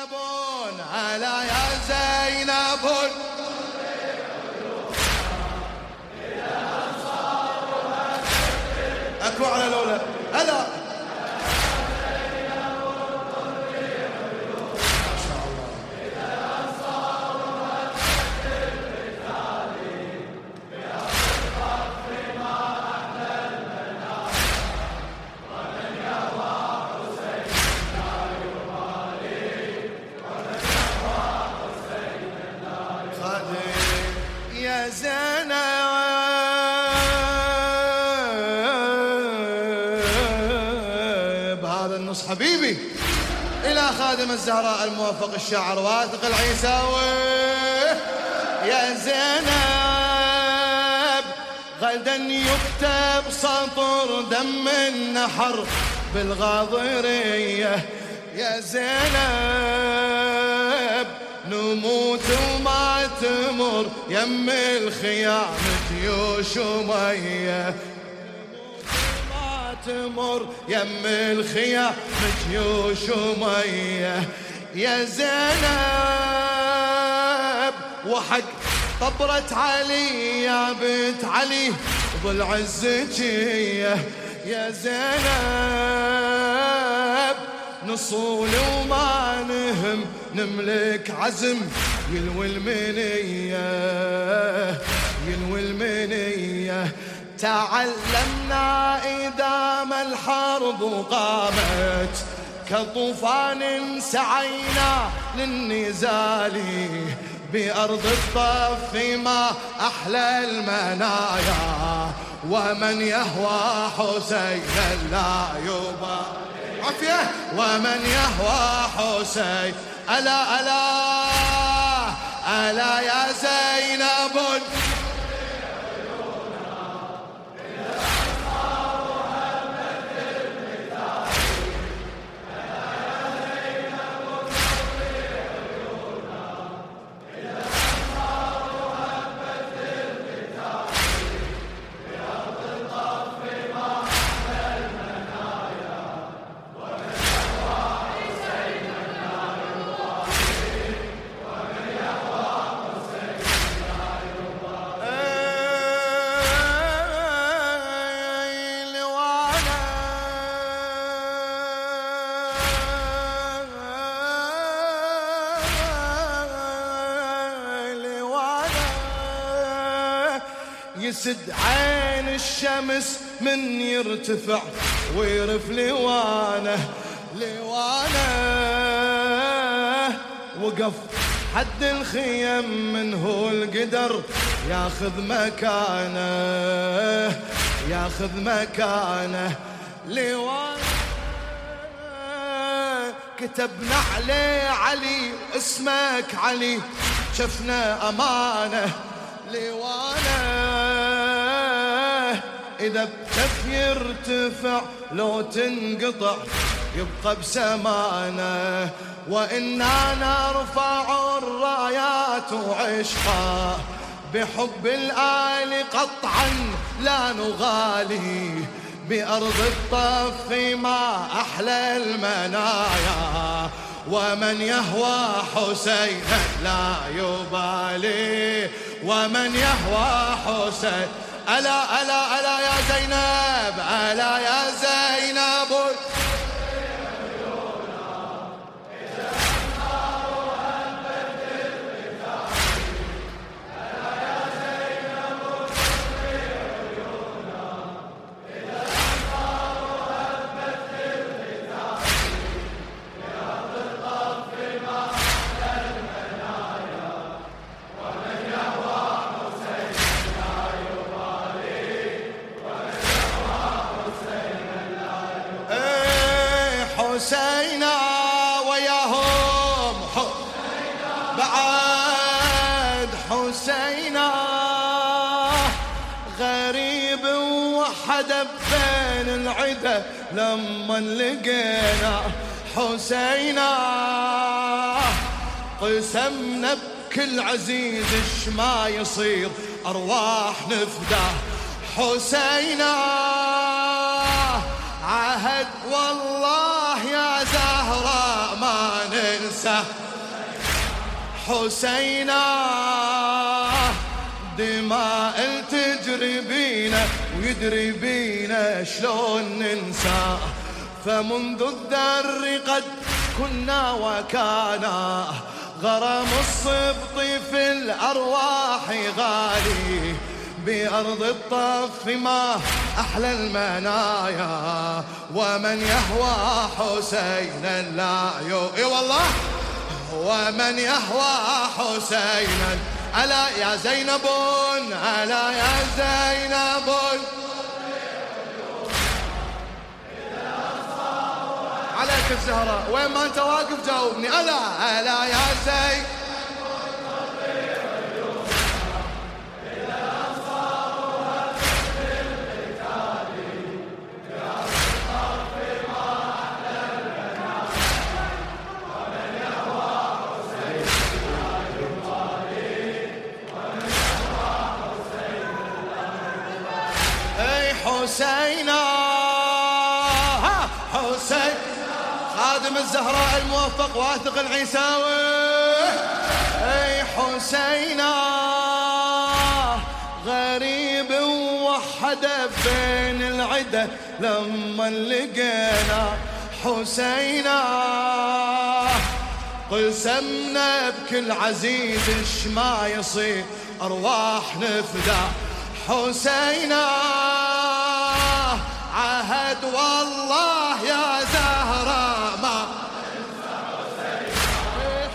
زينب هلا يا زينب اكو على الاولى خادم الزهراء الموفق الشاعر واثق العيساوي. يا زينب غدا يكتب سطر دم النحر بالغاضرية. يا زينب، نموت وما تمر، يم الخيام جيوش وميه تمر يم الخيام جيوش وميه يا زينب وحق طبرة علي يا بنت علي ضلع الزكية يا زينب نصول وما نهم نملك عزم يلوي المنية يلوي المنية تعلمنا إذا ما الحرب قامت، كطوفان سعينا للنزال، بأرض الطف ما أحلى المنايا، ومن يهوى حسين لا يبا عافية. ومن يهوى حسين، ألا ألا ألا يا زينب يسد عين الشمس من يرتفع ويرف لوانه لوانه. وقف حد الخيم من هو القدر، ياخذ مكانه ياخذ مكانه. لوانه. كتبنا عليه علي، اسمك علي، شفنا امانه لوانه. إذا بكف يرتفع لو تنقطع، يبقى بسمانه وإنا نرفع الرايات وعشقا بحب الآل قطعا لا نغالي. بأرض الطف ما أحلى المنايا. ومن يهوى حسين لا يبالي. ومن يهوى حسين ألا ألا ألا يا زينب ألا يا زينب. حسينا وياهم بعد حسينا غريب وحد بين العدا لما لقينا حسينا قسمنا بكل عزيز اش ما يصير ارواح نفداه حسينا عهد والله يا زهراء ما ننسى. حسينا دماء تجري بينا ويدري بينا شلون ننسى. فمنذ الدر قد كنا وكانا. غرام الصبط في الأرواح غالي. بأرض الطف ما أحلى المنايا، ومن يهوى حسينا لا يو إي والله. ومن يهوى حسينا، ألا يا زينب، ألا يا زينب. عليك الزهراء وين ما انت واقف جاوبني. ألا ألا يا زينب. حسينا حسين خادم الزهراء الموفق، واثق العيساوي. اي حسينا غريب ووحد بين العدة لما لقينا. حسينا قسمنا بكل عزيز اش ما يصير؟ ارواح نفدى حسينا عهد والله يا زهرة ما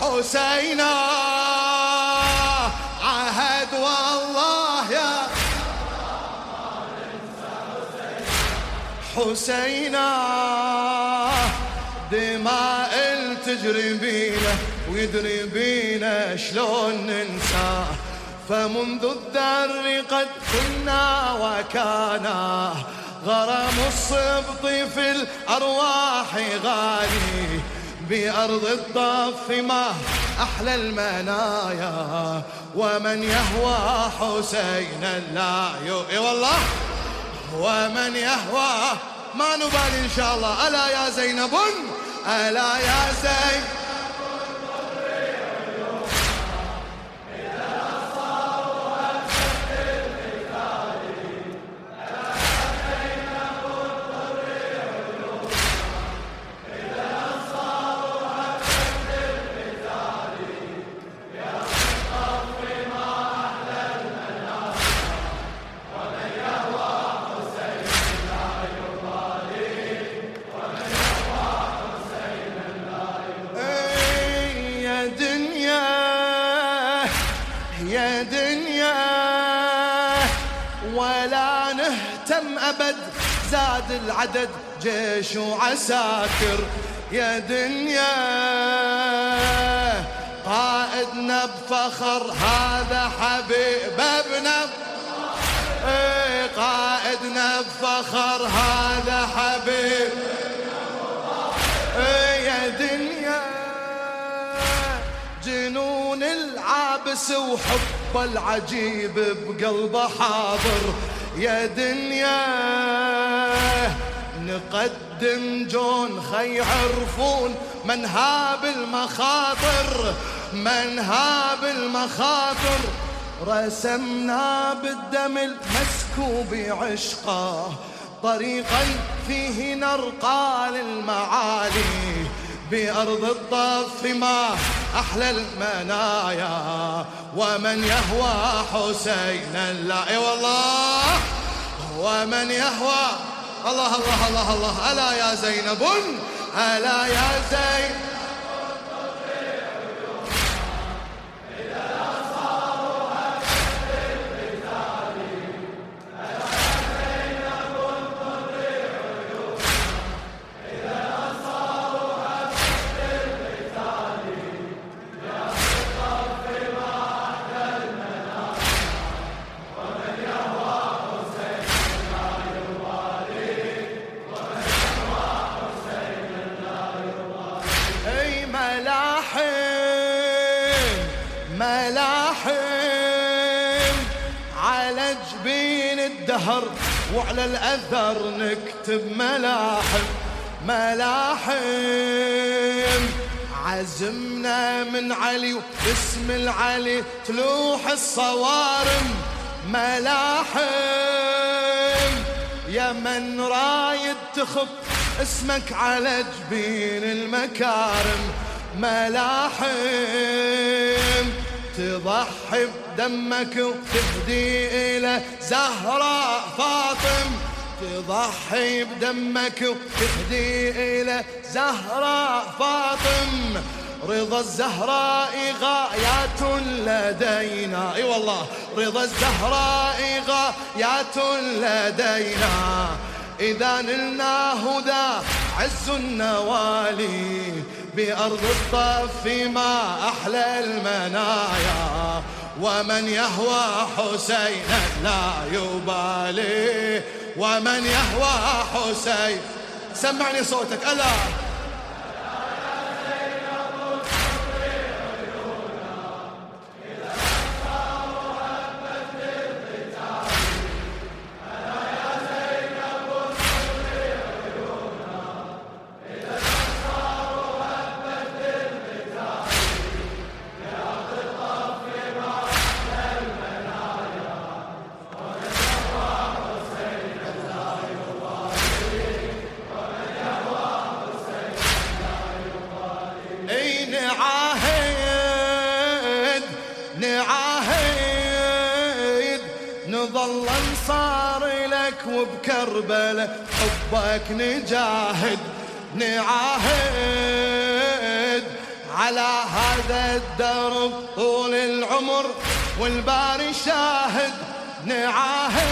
حسينا عهد والله يا حسينا دماء تجري بينا ويدري بينا شلون ننساه فمنذ الدر قد كنا وكانا. غرام الصبط في الأرواح غالي، بأرض الضف ما أحلى المنايا. ومن يهوى حسين لا يؤي والله. ومن يهوى، ما نبالي إن شاء الله. ألا يا زينب، ألا يا زينب. ولا نهتم أبد. زاد العدد، جيش وعساكر. يا دنيا، قائدنا بفخر. هذا حبيب ابنا ايه قائدنا بفخر. هذا حبيب. ايه يا دنيا، جنون العابس وحب. العجيب بقلبه حاضر. يا دنيا نقدم جون، خي يعرفون من هاب المخاطر من هاب المخاطر رسمنا بالدم المسكوب عشقه طريقا فيه نرقى للمعالي. بأرض الطف ما أحلى المنايا ومن يهوى حسينا لا. اي والله، ومن يهوى الله الله الله الله. ألا يا زينب، ألا يا زينب. الملاحم. على جبين الدهر وعلى الأثر نكتب ملاحم ملاحم. عزمنا من علي وباسم العلي تلوح الصوارم. ملاحم، يا من رايد تخط اسمك على جبين المكارم. ملاحم. تضحي بدمك وتهدي إلى زهراء فاطم. تضحي بدمك وتهدي إلى زهراء فاطم. رضا الزهراء غايات لدينا. اي والله. رضا الزهراء غايات لدينا. إذا نلنا هدى عز النوالي. بأرض الطف ما أحلى المنايا، ومن يهوى حسين لا يبالي، ومن يهوى حسين سمعني صوتك، ألا. حبك نجاهد، نعاهد. على هذا الدرب طول العمر والباري شاهد، نعاهد.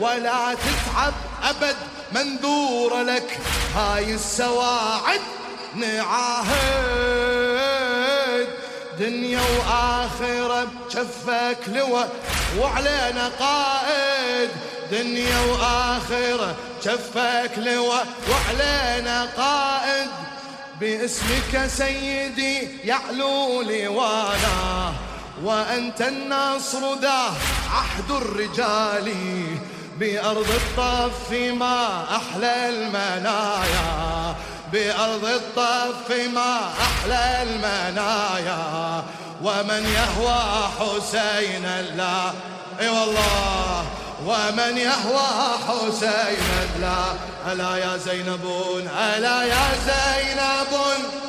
ولا تتعب ابد منذور لك هاي السواعد، نعاهد. دنيا واخره بشفك لواء وعلينا قائد. دنيا واخره شفك لواء وعلينا قائد. باسمك سيدي يعلو لوانا وانت النصر ذا عهد الرجال. بأرض الطف ما أحلى المنايا. بأرض الطف ما أحلى المنايا. ومن يهوى حسين لا اي والله. ومن يهوى حسين لا ألا يا زينب ألا يا زينب.